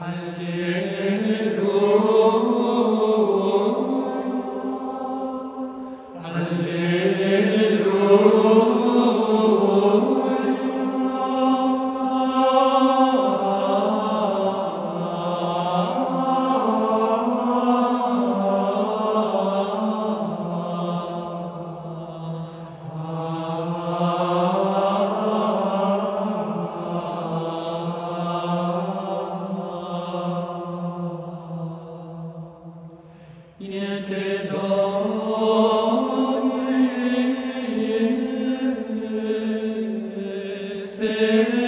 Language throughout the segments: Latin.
Alleluia. Alleluia. Amen.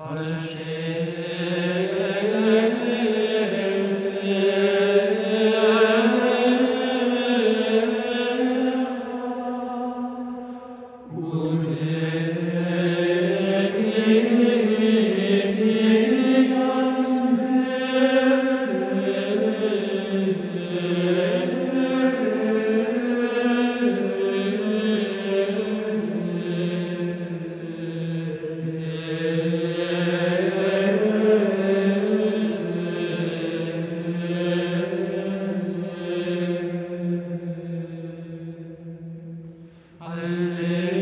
Amen. Amen.